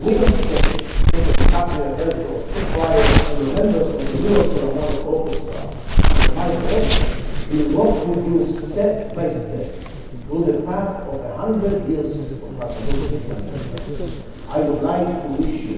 We expect that the capital airport requires the members of the European World Orchestra. My question will walk with you step by step through the path of a hundred years of. I would like to wish you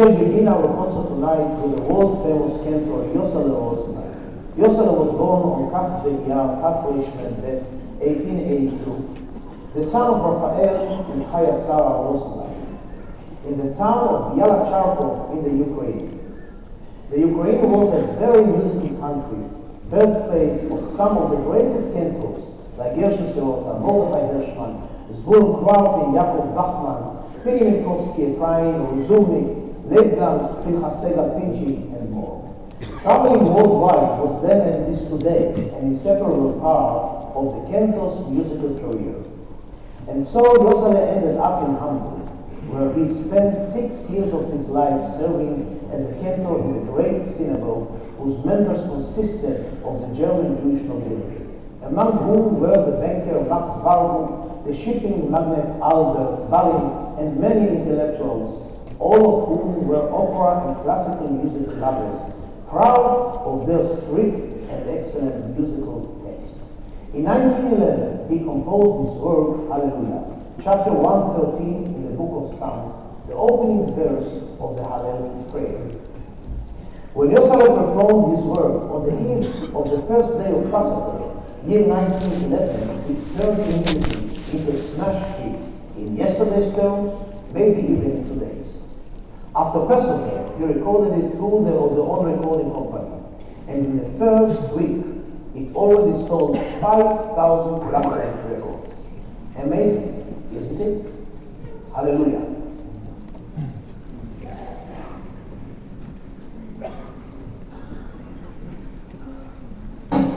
shall begin our concert tonight with the world famous cantor Yosele Rosenblatt. Yosele was born on Kaf Reish 1882, the son of Raphael and Chaya Sarah Rosenblatt, in the town of Biala Tserkov in the Ukraine. The Ukraine was a very musical country, birthplace of some of the greatest cantors like Gershon Sirota, Mordechai Hershman, Zvulun Kvarty, Yaakov Bachman, Pini Minkowski, Efraim, Gans, Pinchas Pidgin, and more. Traveling worldwide was then as it is today an inseparable part of the cantor's musical career. And so Yosele ended up in Hamburg, where he spent six years of his life serving as a cantor in the great synagogue whose members consisted of the German Jewish nobility, among whom were the banker Max Warburg, the shipping magnate Albert Ballin, and many intellectuals, all of whom were opera and classical music lovers, proud of their strict and excellent musical taste. in 1911, he composed his work, Hallelujah, chapter 113 in the book of Psalms, the opening verse of the Hallelujah prayer. When Yosef performed his work on the eve of the first day of Passover, year 1911, it turned immediately into a smash hit in yesterday's terms, maybe even in today's. After Passover, he recorded it through the Odeon Recording Company, and in the first week it already sold 5,000 Black records. Amazing, isn't it? Hallelujah.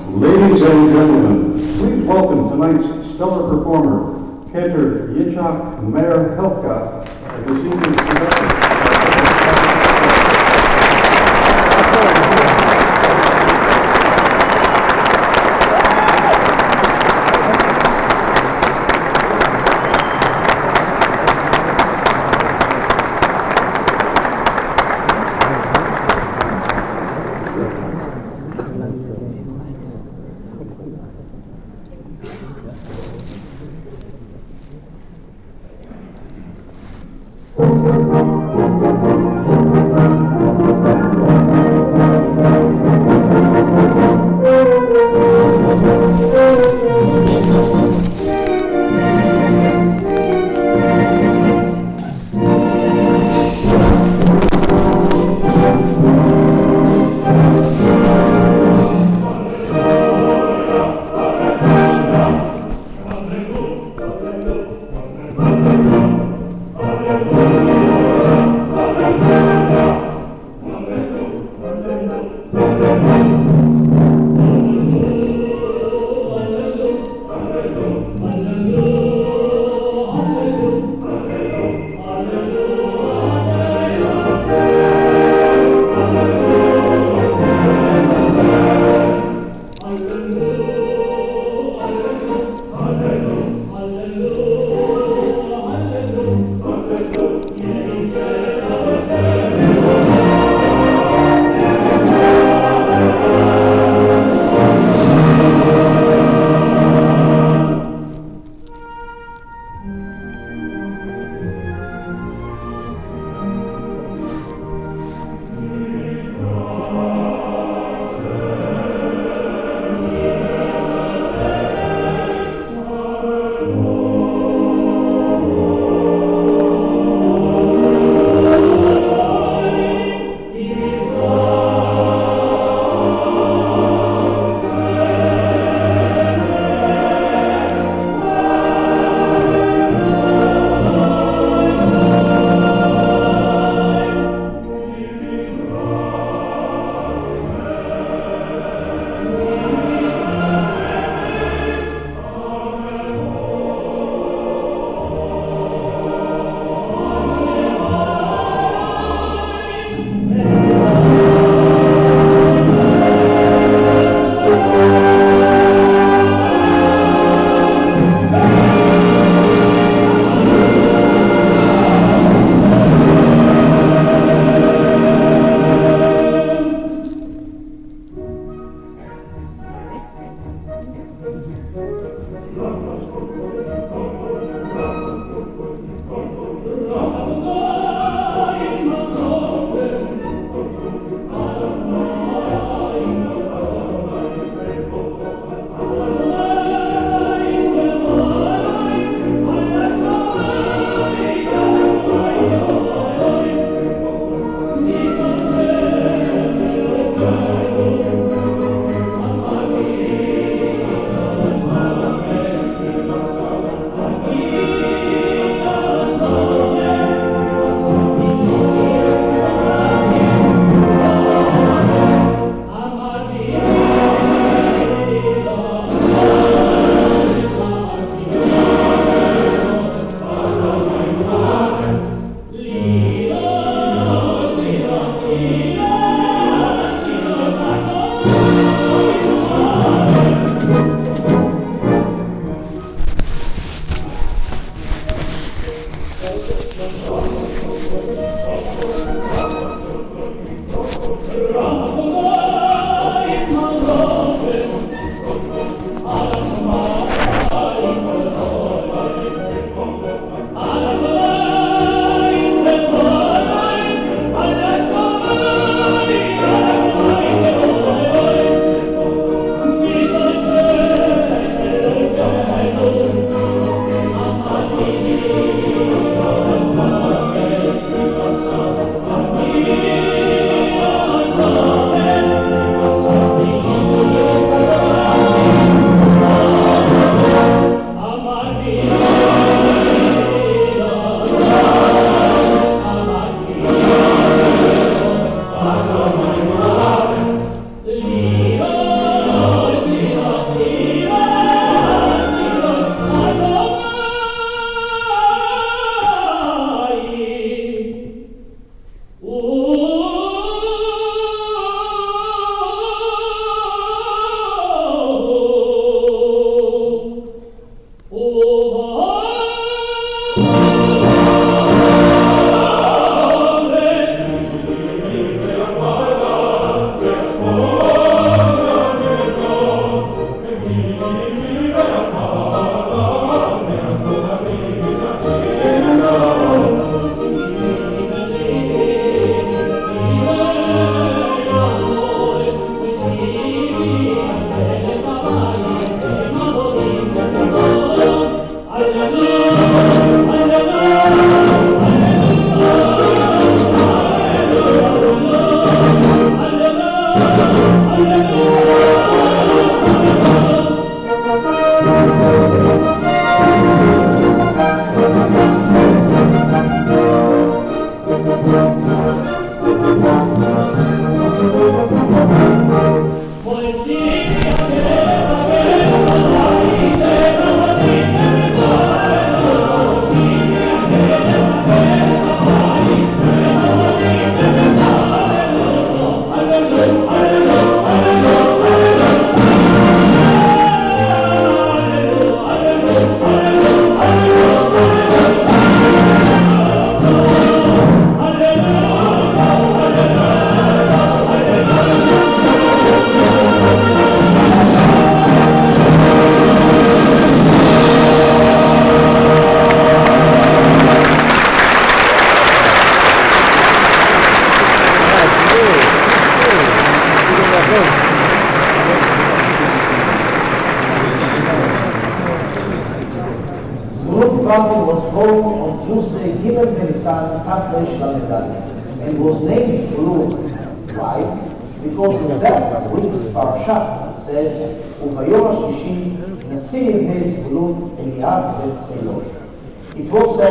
Ladies and gentlemen, please welcome tonight's stellar performer, cantor Yitzhak Meir Helfgot, the senior conductor.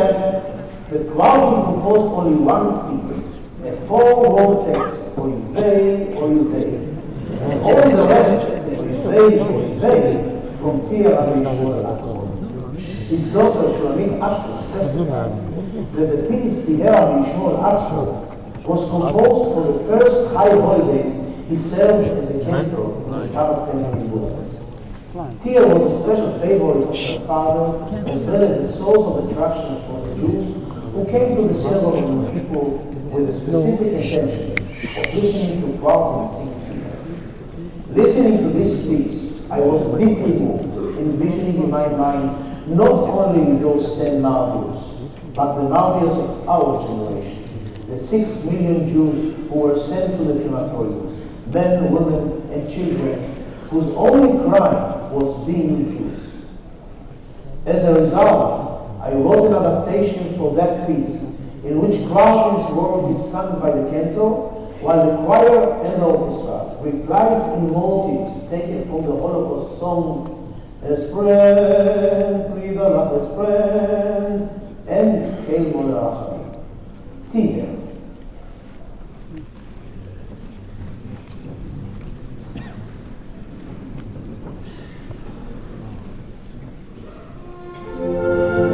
that the ground will composed only one piece, a four-row text, or you they, or you they. And all the rest is they, or they, from here and Yishmael His daughter Shulamit Ashton testified that the piece he heard of Yishmael Ashton was composed for the first high holidays he served as a cantor in the town of Canaan Tia was a special favorite of Father was well as a source of attraction for the Jews who came to the synagogue of the people with a specific intention of listening to prophets singing. Listening to this speech, I was deeply moved, envisioning in my mind not only those ten martyrs, but the martyrs of our generation, the six million Jews who were sent to the crematoriums, men, women, and children, whose only crime was being refused. As a result, I wrote an adaptation for that piece, in which Clausius' world is sung by the cantor, while the choir and orchestra replies in motives taken from the Holocaust song Espren, Prida Espren, and Hail Mona Theater. Amen.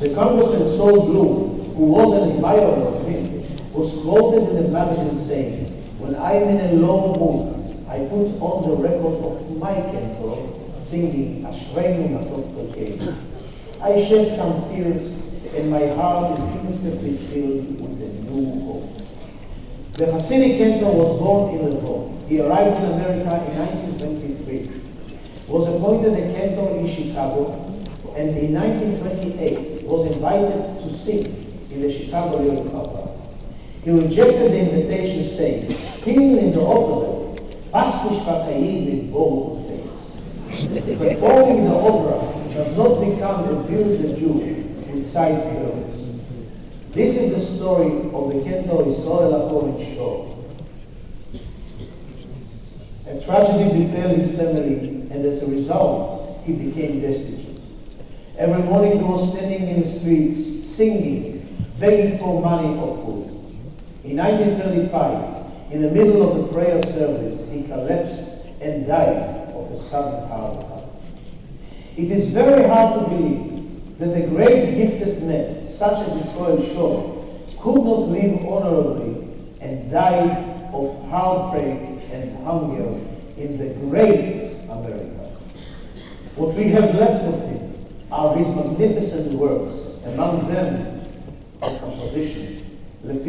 The Congressman Saul Bloom, who was an admirer of him, was quoted in the magazine saying, When I'm in a low mood, I put on the record of my cantor singing Ashreinu Matov Kokeinu. I shed some tears and my heart is instantly filled with a new hope. The Hasidic cantor was born in Lvov. He arrived in America in 1923, was appointed a cantor in Chicago, and in 1928 was invited to sing in the Chicago Lyric Opera. He rejected the invitation, saying, Being in the opera, nicht verkehrt mit bold face. Performing in the opera does not become a bearded Jew with side curls. This is the story of the cantor Israel Achovic Shaw. A tragedy befell his family, and as a result, he became destitute. Every morning he was standing in the streets, singing, begging for money or food. In 1935, in the middle of the prayer service, he collapsed and died of a sudden heart attack. It is very hard to believe that a great gifted man such as Israel Shaw, could not live honorably and died of heartbreak and hunger in the great. What we have left of him are his magnificent works, among them the composition. Let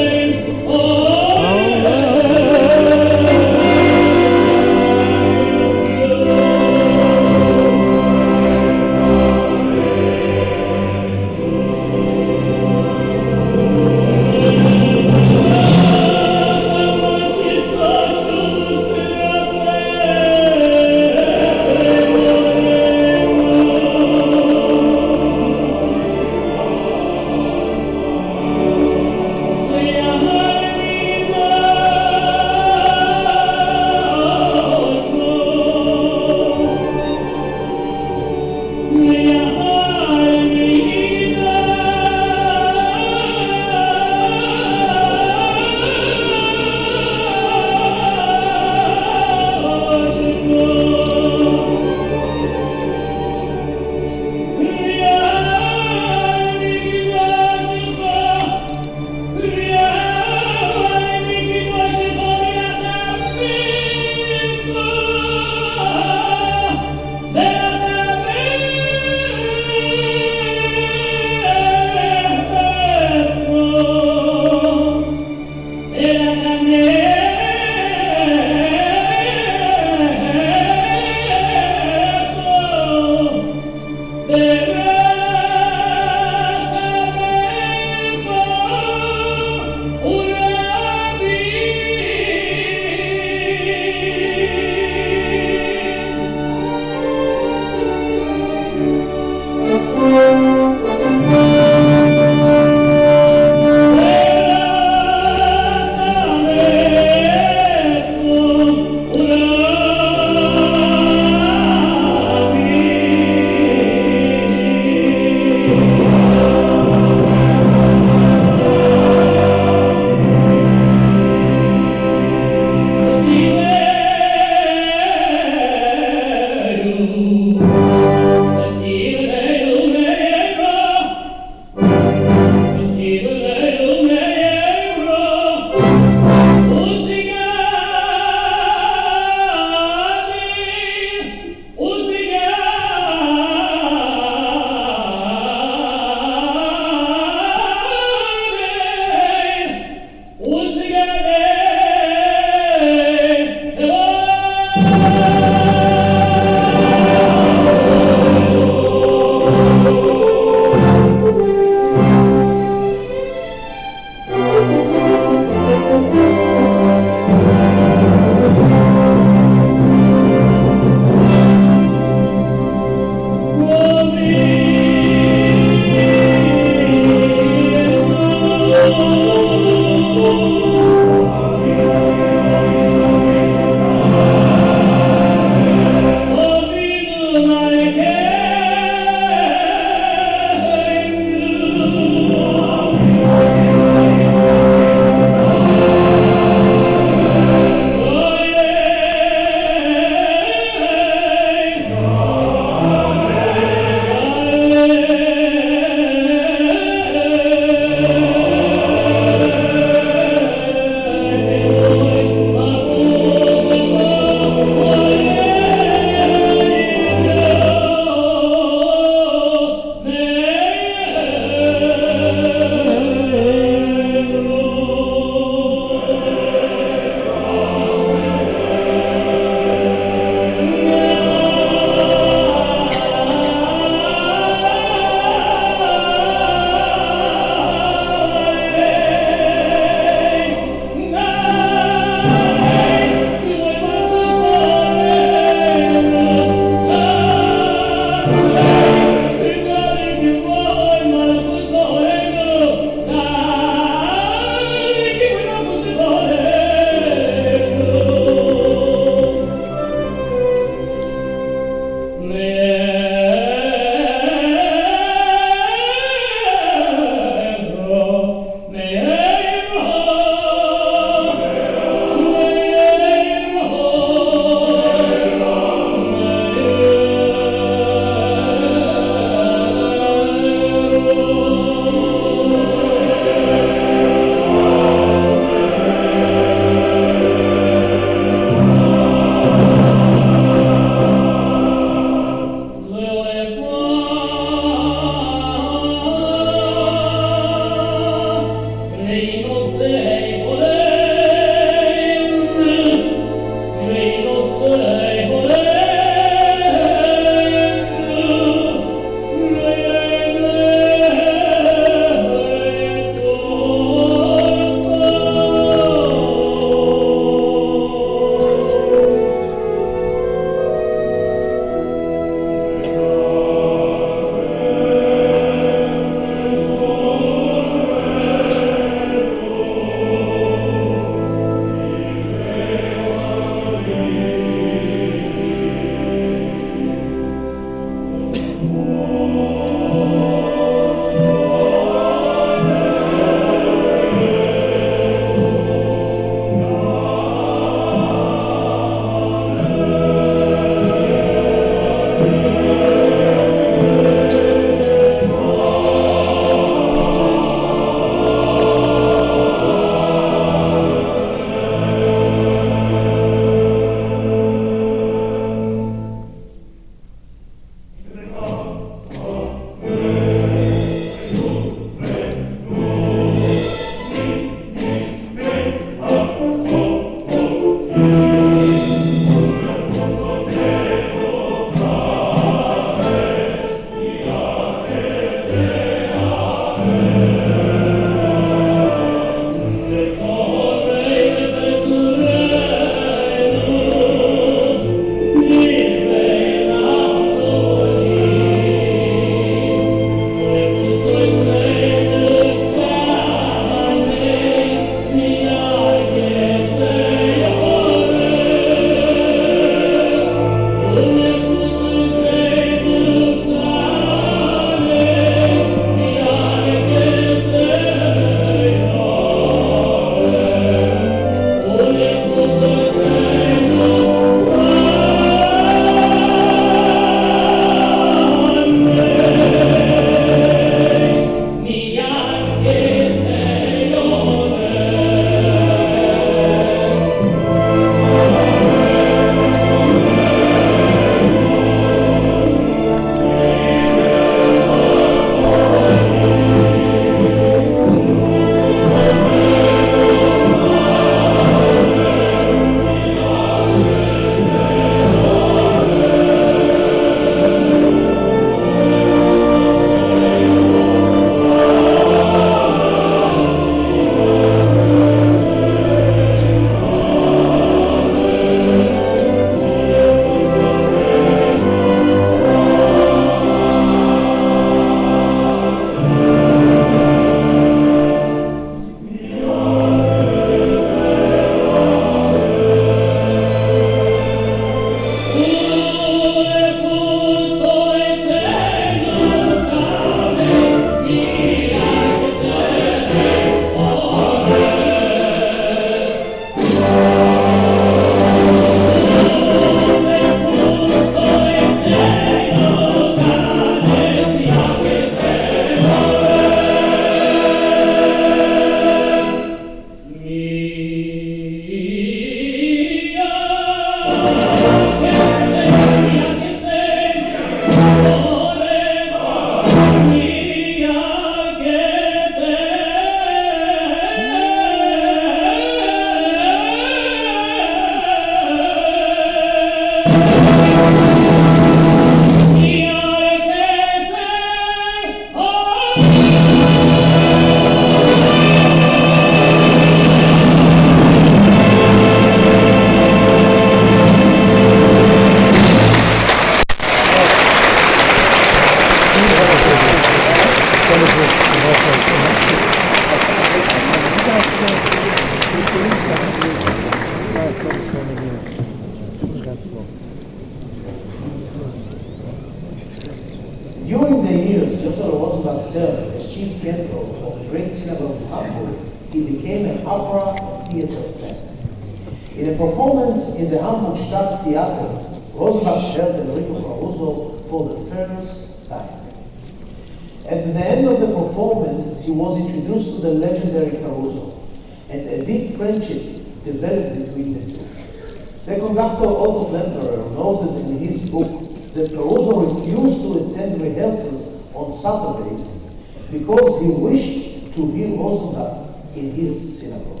because he wished to hear Rosenblatt in his synagogue.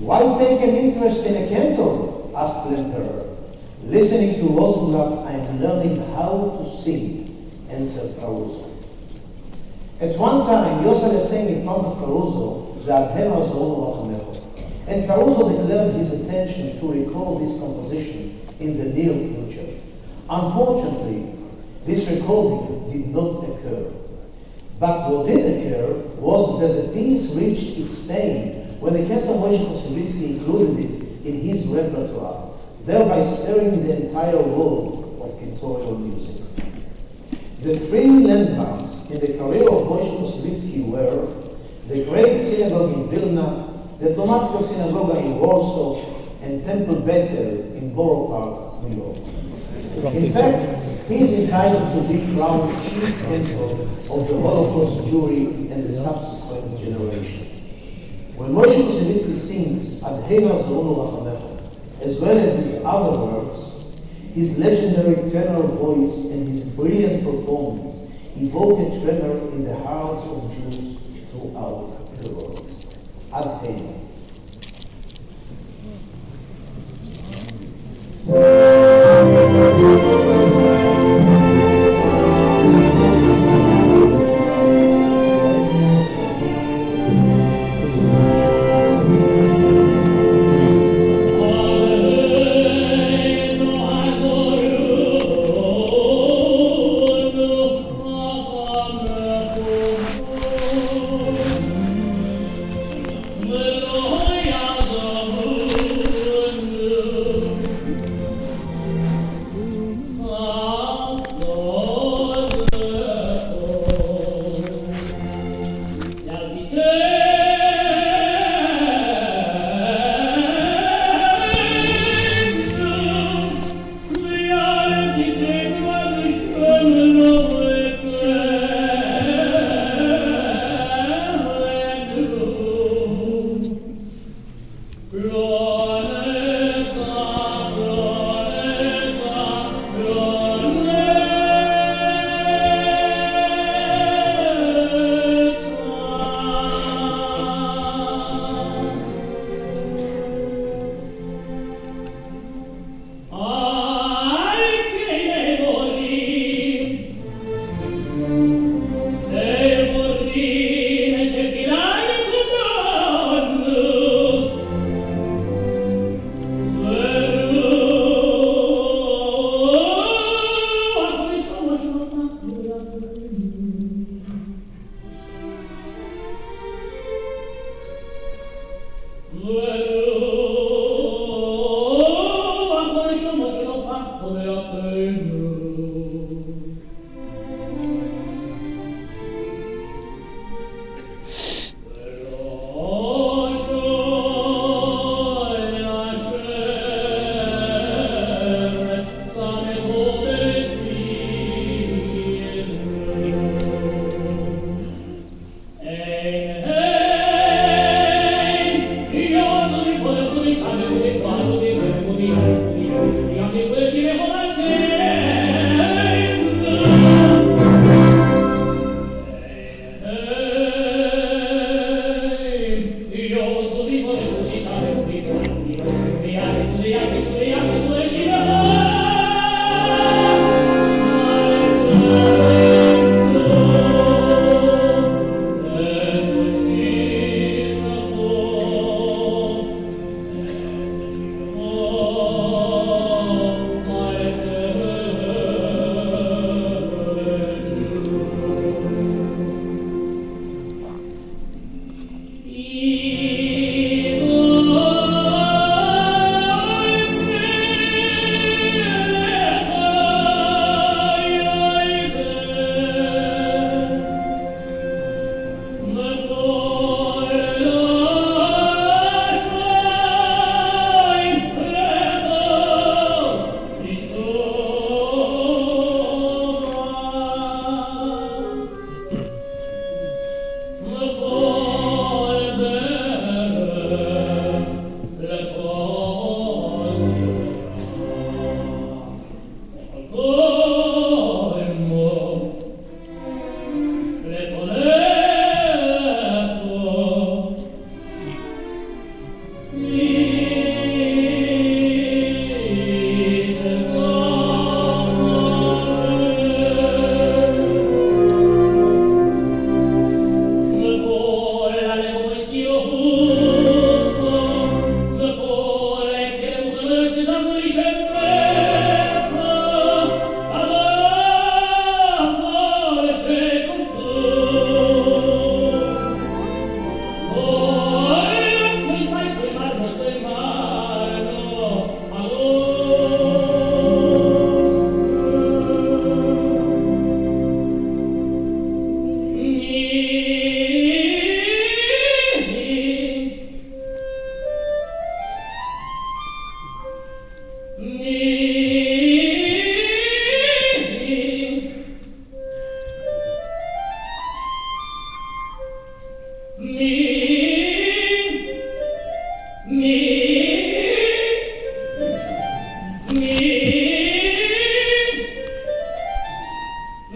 Why take an interest in a cantor? asked Klemperer. Listening to Rosenblatt, I am learning how to sing, answered Caruso. At one time, Yosele sang in front of Caruso, the Zolo Rachamecho, and Caruso declared his intention to record this composition in the near future. Unfortunately, this recording did not occur. But what did occur was that the piece reached its fame when the cantor Moshe Koussevitzky included it in his repertoire, thereby stirring the entire world of cantorial music. The three landmarks in the career of Moshe Koussevitzky were the Great Synagogue in Vilna, the Tomatska Synagogue in Warsaw, and Temple Bethel in Borough Park, New York. In fact, he is entitled to be crowned chief cantor of the Holocaust jury and the subsequent generation. When Moshe Koussevitzky sings Adhena Zonu as well as his other works, his legendary tenor voice and his brilliant performance evoke a tremor in the hearts of Jews throughout the world. Adhena.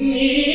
Oh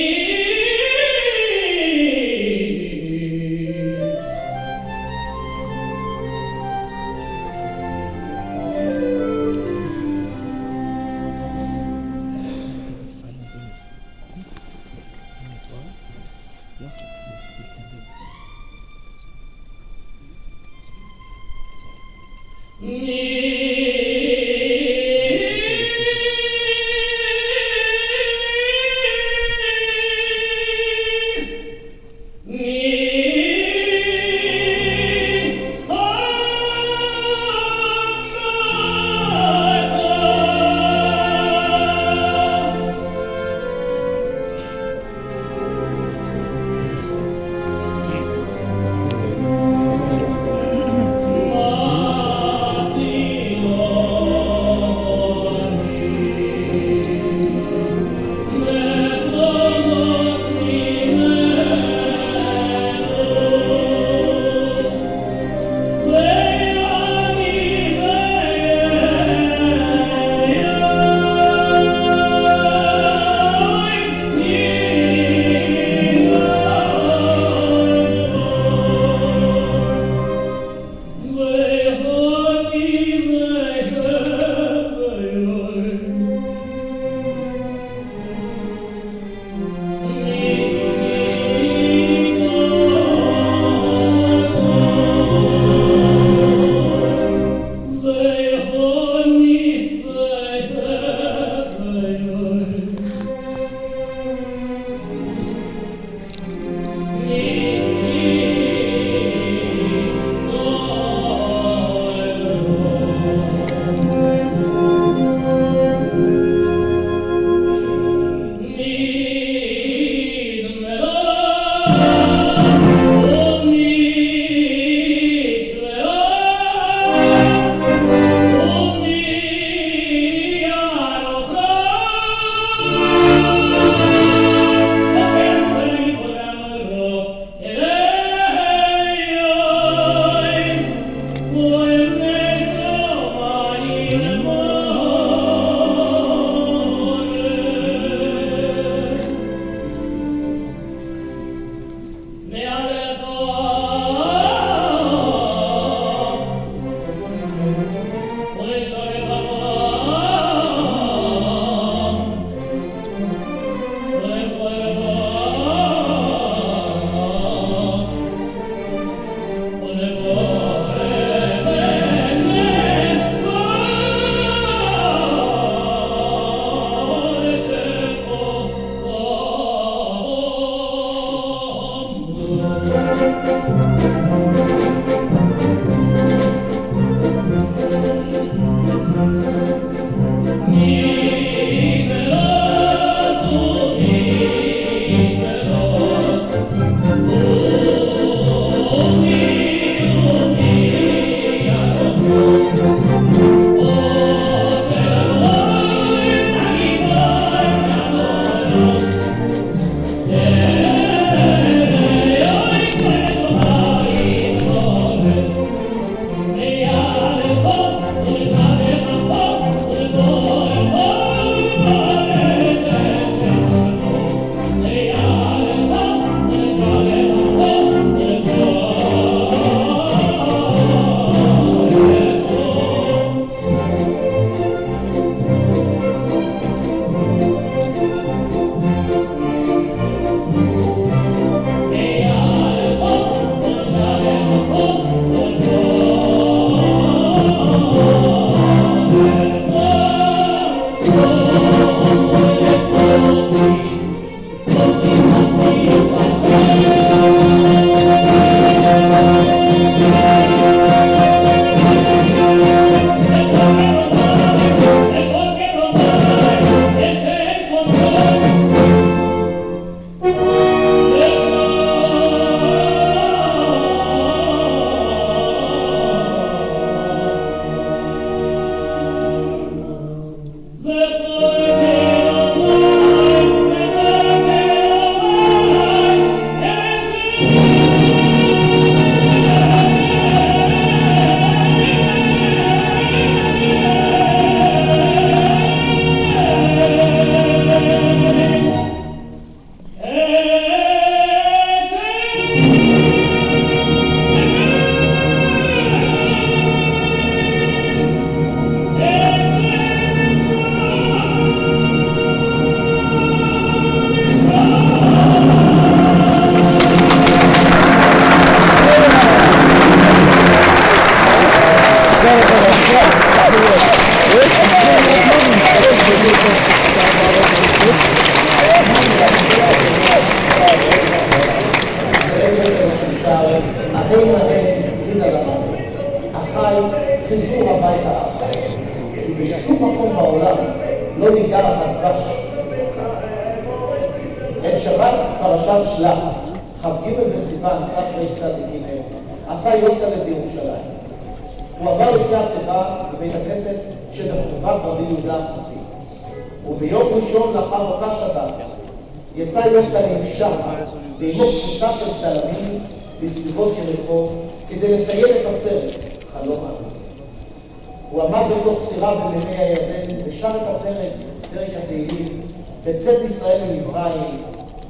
ושב את הפרק, פרק התהילים, בצאת ישראל ממצרים,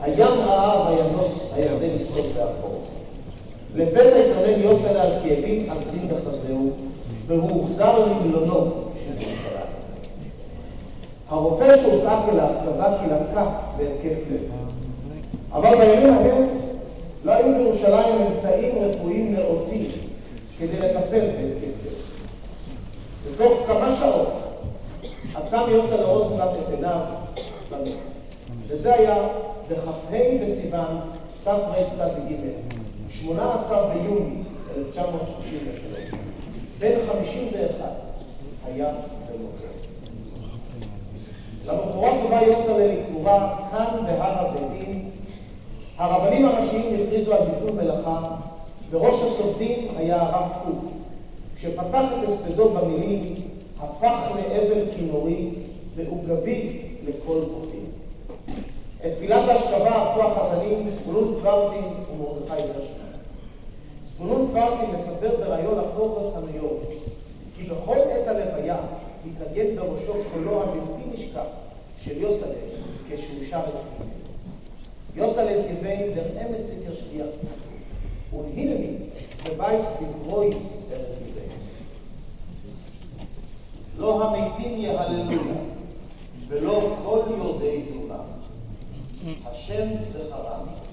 הים ראה וינוס הירדן יסוד באחור. לפתע התרנן יוסל על כאבים עזים בחזהו, והוא הוחזר למלונו של ירושלים. הרופא שהוזעק אליו קבע כי לקה בהרכב לב. אבל בימים ההם לא היו בירושלים אמצעים רפואיים נאותים כדי לטפל בהתקף לב. בתוך כמה שעות עצם יוסל רוזנבלט את עיניו במת. וזה היה בכ"ה בסיוון תרצ"ג, 18 ביוני 1933. בן 51 היה במותו. למחרת הובא יוסל לקבורה כאן בהר הזיתים. הרבנים הראשיים הכריזו על ביטול מלאכה, וראש הסופדים היה הרב קוק, כשפתח את הספדו במילים, הפך לעבר כינורי ועוגבי לכל בוטים. את תפילת ההשכבה עקפו החזנים זבולון קוורטין ומרדכי ירשמן. זבולון קוורטין מספר בריאיון הפוך בצניור, כי בכל עת הלוויה התנגד בראשו קולו הבלתי נשכח של יוסלב כשהוא שר את הפילם. יוסלב גבין דר אמס דקר שליח. ונהילמי בבייס דגרויס ארץ לא המתים יהללויה ולא כל יודעי תזונה. השם זכרם.